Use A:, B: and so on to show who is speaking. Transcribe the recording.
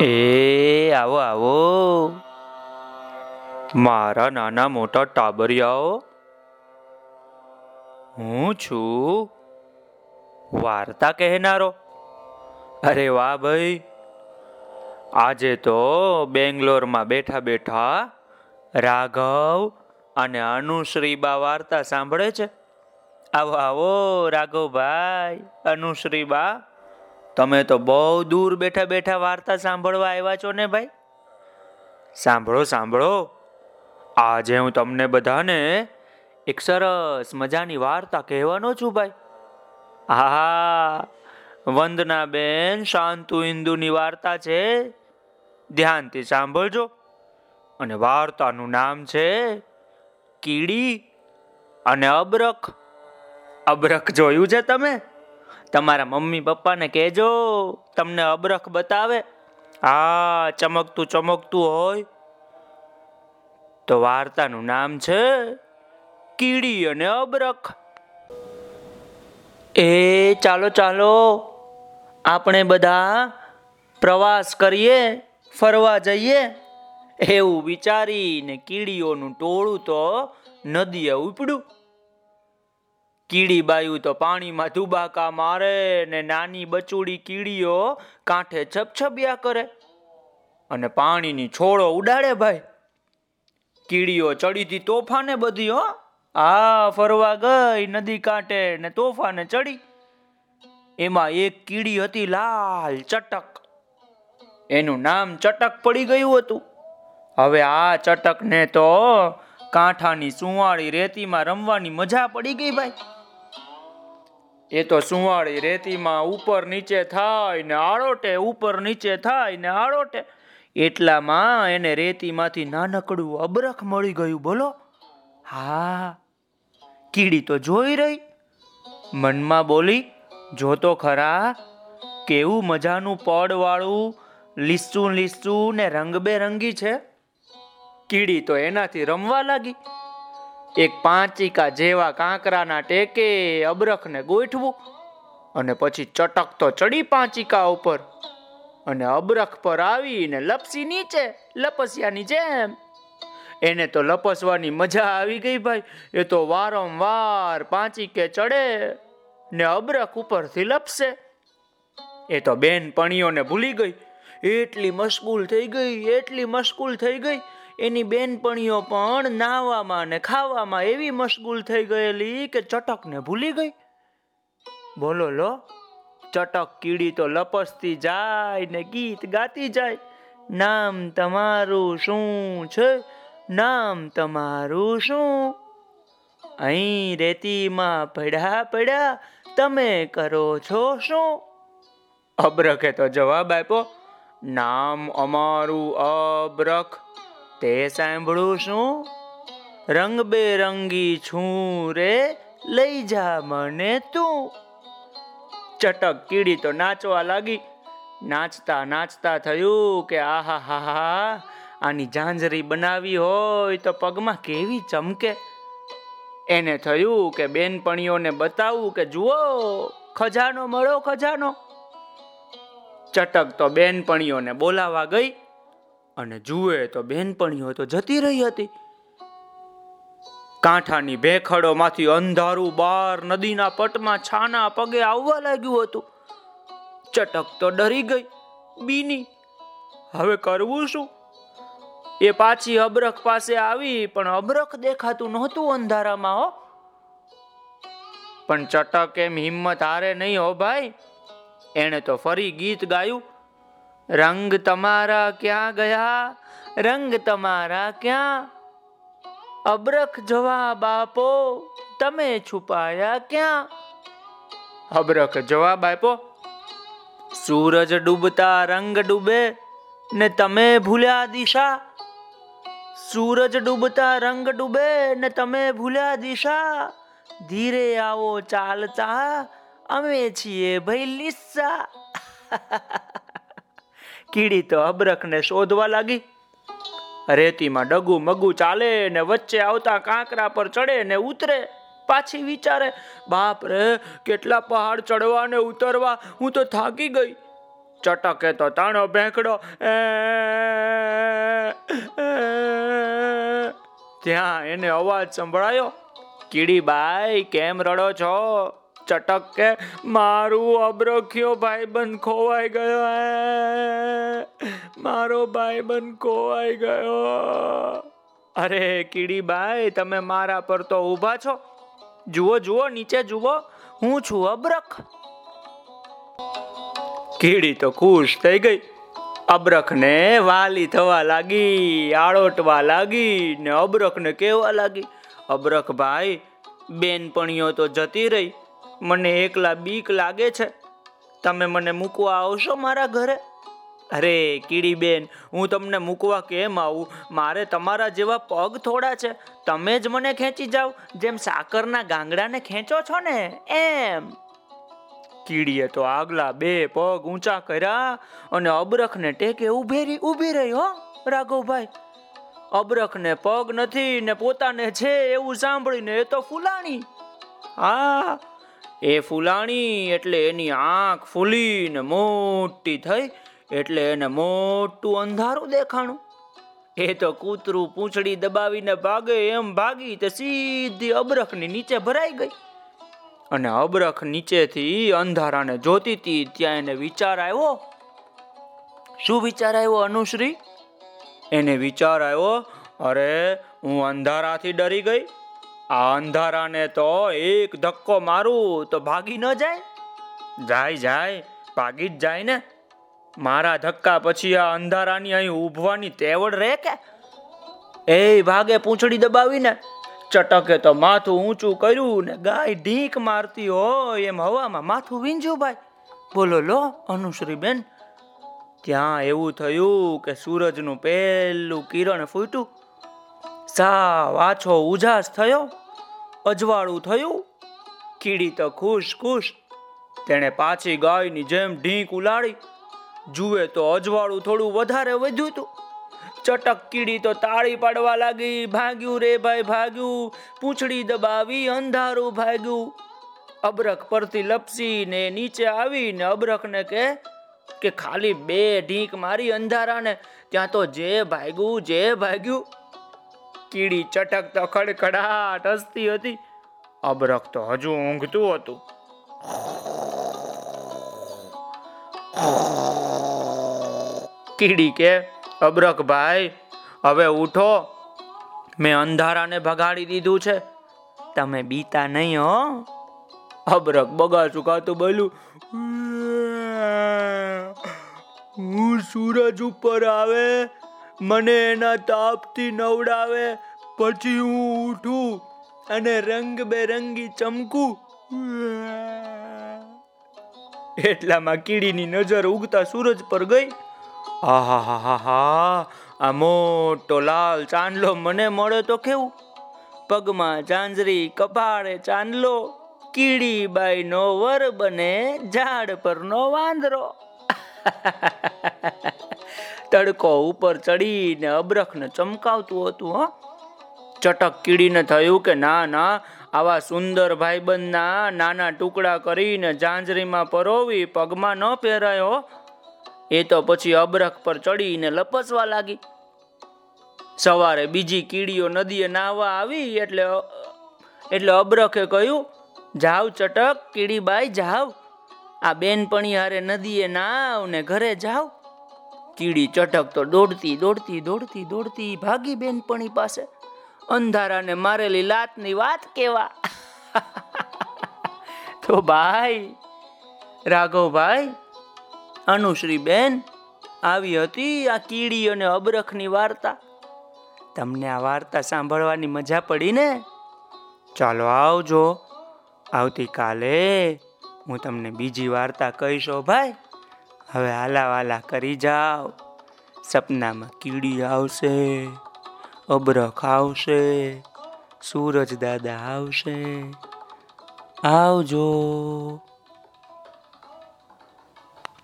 A: એ, આવો આવો. મારા નાના મોટા ટાબરિયાઓ, હું છું. વાર્તા કહેનારો. અરે વાહ ભાઈ. આજે તો બેંગ્લોરમાં બેઠા બેઠા રાઘવ અને અનુશ્રીબા વાર્તા સાંભળે છે. આવો આવો, રાઘવભાઈ અનુશ્રીબા તમે તો બહુ દૂર બેઠા બેઠા વાર્તા સાંભળવા આવ્યા છો ને ભાઈ? સાંભળો સાંભળો. આજે હું તમને બધાને એક સરસ મજાની વાર્તા કહેવાનો છું ભાઈ. હા વંદના બેન, શાંતુ ઇન્દુની વાર્તા છે. ધ્યાનથી સાંભળજો. અને વાર્તાનું નામ છે કીડી અને અબરખ અબરખ જોયું છે તમે? તમારા મમ્મી પપ્પાને કહેજો, તમને અબરખ બતાવે. હા, ચમકતું ચમકતું હોય. તો વાર્તાનું નામ છે કીડી અને અબરખ. એ ચાલો ચાલો. આપણે બધા પ્રવાસ કરીએ, ફરવા જઈએ. એવું વિચારીને કીડીઓનું ટોળું તો નદીએ ઉપડ્યું. કીડી બાયું તો પાણીમાં ધુબાકા મારે ને નાની બચુડી કીડીઓ કાંઠે છપછપિયા કરે. અને પાણીની છોડો ઉડાડે ભાઈ. કીડીઓ ચડીથી તોફાને બધી, હો. આ ફરવા ગઈ નદી કાંઠે ને તોફાને ચડી. એમાં એક કીડી હતી લાલ ચટક. એનું નામ ચટક પડી ગયું હતું. હવે આ ચટકને તો કાંઠાની સુવાળી રેતીમાં રમવાની મજા પડી ગઈ ભાઈ. એ તો સુવાળી રેતીમાં ઉપર નીચે થાય ને આળોટે ઉપર નીચે થાય ને આળોટે એટલામાં એને રેતીમાંથી નાનકડું અબરખ મળી ગયું, બોલો? હા. કીડી તો જોઈ રહી. મનમાં બોલી, જોતો ખરા? કેવું મજાનું પડવાળું લીસું લીસું ને રંગબેરંગી છે. કીડી તો એનાથી રમવા લાગી. એક પાંચિકા જેવા કાંકરાના ટેકે અબરખને ગોઠવું અને પછી ચટક તો ચડી પાંચિકા ઉપર. અને અબરખ પર આવીને લપસી નીચે, લપસ્યાની જેમ. એને તો લપસવાની મજા આવી ગઈ ભાઈ. એ તો વારંવાર પાંચીકે ચડે ને અબરખ ઉપરથી લપસે. એ તો બેન પણીઓને ભૂલી ગઈ. એટલી મશગુલ થઈ ગઈ, એટલી મશગુલ થઈ ગઈ એની બેનપણીઓ પણ નાહવામાં ને ખાવામાં એવી મશગુલ થઈ ગયેલી કે ચટકને ભૂલી ગઈ. બોલો લો, ચટક કીડી તો લપસતી જાય ને ગીત ગાતી જાય. નામ તમારું શું છે? નામ તમારું શું? અહીં રેતીમાં પડ્યા પડ્યા તમે કરો છો શું? અબ્રખે તો જવાબ આપ્યો, નામ અમારું અબ્રખ. તે સાંભળું શું રંગબેરંગી છું રે, લઈ જા મને તું. ચટક કીડી તો નાચવા લાગી. નાચતા નાચતા થયું કે આહા હા હા, આની ઝાંઝરી બનાવી હોય તો પગમાં કેવી ચમકે? એને થયું કે બેનપણીઓને બતાવું કે જુઓ, ખજાનો મળો ખજાનો. ચટક તો બેનપણીઓને બોલાવા ગઈ. અને જુએ તો બેનપણીઓ તો જતી રહી હતી. કાંઠાની ભેખડોમાંથી અંધારું બાર નદીના પટમાં છાના પગે આવવા લાગ્યું હતું. ચટક તો ડરી ગઈ, બીની, હવે કરવું શું? એ પાછી અબરખ પાસે આવી, પણ અબરખ દેખાતું નહોતું અંધારામાં, હો. પણ ચટક એમ હિંમત હારે નહીં, હો ભાઈ. એણે તો ફરી ગીત ગાયું રંગ તમારા ક્યાં ગયા? રંગ તમારા ક્યાં? અબરખ જવાબ આપો, તમે છુપાયા ક્યાં? અબરખ જવાબ આપો સૂરજ ડૂબતા રંગ ડૂબે ને તમે ભૂલ્યા દિશા. સૂરજ ડૂબતા રંગ ડૂબે ને તમે ભૂલ્યા દિશા. ધીરે આવો ચાલતા, અમે છીએ ભાઈ લીસા. કીડી તો અબરખને શોધવા લાગી. રેતીમાં ડગુ મગુ ચાલે ને વચ્ચે આવતા કાંકરા પર ચડે ને ઉતરે. પાછી વિચારે, બાપ રે, કેટલા પહાડ ચડવા ને ઉતરવા, હું તો થાકી ગઈ. ચટકે તો તાણો ભેંકડો. ત્યાં એને અવાજ સંભળાયો, કીડીબાઈ, કેમ રડો છો? ચટક કે મારું અબ્રખ્યો ભાઈબંધ ખોવાઈ ગયો હે. મારો ભાઈબંધ ખોવાઈ ગયો. અરે કીડીબાઈ તમે મારા પર તો ઊભા છો. જુઓ જુઓ, નીચે જુઓ. હું છું અબ્રખ. કીડી તો ખુશ થઈ ગઈ. અબ્રખને વાલી થવા લાગી, આળોટવા લાગી ને અબ્રખને કહેવા લાગી? અબ્રખ ભાઈ, બેનપણીઓ તો જતી રહી. મને એકલા બીક લાગે છે. તમે મને મૂકવા આવશો મારા ઘરે? અરે કીડી બેન હું તમને મૂકવા કેમ આવું? મારે તમારા જેવા પગ થોડા છે. તમે જ મને ખેંચી જાઓ, જેમ સાકરના ગાંગડાને ખેંચો છો ને, એમ. કીડીએ તો આગલા બે પગ ઊંચા કર્યા અને અબરખને ટેકે ઉભેરી ઊભી રહી, હો, રાઘવભાઈ. અબરખને પગ નથી ને પોતાને છે એવું સાંભળીને એ તો ફૂલાણી. હા એ ફૂલાણી એટલે એની આંખ ફૂલીને મોટી થઈ એટલે એને મોટું અંધારું દેખાણું. એ તો કૂતરું પૂંછડી દબાવીને ભાગે, એમ ભાગી તે સીધી અબરખની નીચે ભરાઈ ગઈ. અને અબરખ નીચેથી અંધારાને જોતી હતી ત્યાં એને વિચાર આવ્યો. શું વિચાર આવ્યો અનુશ્રી? એને વિચાર આવ્યો, અરે, હું અંધારાથી ડરી ગઈ. આ અંધારાને તો એક ધક્કો મારું તો ભાગી ન જાય. જાય જાય, ભાગી જ જાય ને. મારા ધક્કા પછી આ અંધારાની અહીં ઊભવાની તેવડ રહે કે? એ ભાગે પૂંછડી દબાવીને ચટકે તો માથું ઊંચું કર્યું ને ગાય ઢીક મારતી હોય એમ હવામાં માથું વીંજ્યું ભાઈ. બોલો, લો અનુશ્રી બેન ત્યાં એવું થયું કે સૂરજનું પહેલું કિરણ ફૂટ્યું. સાવ આછો ઉજાસ થયો, અજવાળું થયું, કીડી તો ખુશ ખુશ. તેણે પાછી ગાયની જેમ ઢીંક ઉલાડી જુએ તો અજવાળું થોડું વધારે વધ્યું હતું ચટક કીડી તો તાળી પાડવા લાગી, ભાગ્યું રે ભાઈ ભાગ્યું, પૂંછડી દબાવી અંધારું ભાગ્યું. અબરખ પરથી લપસીને નીચે આવીને અબરખને કે કે ખાલી બે ઢીંક મારી અંધારાને, ત્યાં તો જે ભાગ્યું જે ભાગ્યું. કીડી ચટક તો ખડખડાટ હસતી હતી. અબરખ તો હજુ ઊંઘતું હતું. કીડી કે, અબરખ ભાઈ, હવે ઉઠો. મેં અંધારાને ભગાડી દીધું છે. તમે બીતા નહીં, હો. અબરખ બગા ચુકાતું બોલું હું સૂરજ ઉપર આવે મને એના તાપથી નવડાવે, પછી હું ઉઠું અને રંગ બેરંગી ચમકું. એટલામાં કીડીની નજર ઉગતા સૂરજ પર ગઈ. આહાહાહા આ મોટો લાલ ચાંદલો મને મળે તો કેવું? પગમાં ચાંદરી કપાળે ચાંદલો કીડી બાઈ નો વર બને ઝાડ પરનો વાંદરો. તડકો ઉપર ચડીને અબરખને ચમકાવતું હતું, હો. ચટક કીડીને થયું કે ના ના, આવા સુંદર ભાઈબંધના નાના ટુકડા કરીને જાંજરીમાં પરોવી પગમાં ન પહેરાયો એ તો પછી અબરખ પર ચડીને લપસવા લાગી. સવારે બીજી કીડીઓ નદીએ નાહવા આવી એટલે એટલે અબરખે કહ્યું, જાવ ચટક, કીડીબાઈ, જાવ. આ બેનપણી હારે નદીએ નાવ ને ઘરે જાવ. કીડી ચટક તો દોડતી દોડતી દોડતી દોડતી ભાગી બેનપણી પાસે. અંધારાને મારેલી લાતની વાત કેવા? તો ભાઈ, રાઘવભાઈ અનુશ્રી બેન આવી હતી આ કીડી અને અબરખની વાર્તા. તમને આ વાર્તા સાંભળવાની મજા પડી ને? ચાલો આવજો. આવતીકાલે હું તમને બીજી વાર્તા કહીશો, ભાઈ. હવે હાલા વાલા કરી જાઓ. સપનામાં કીડી આવશે અબરખ આવશે સૂરજ દાદા આવશે. આવજો.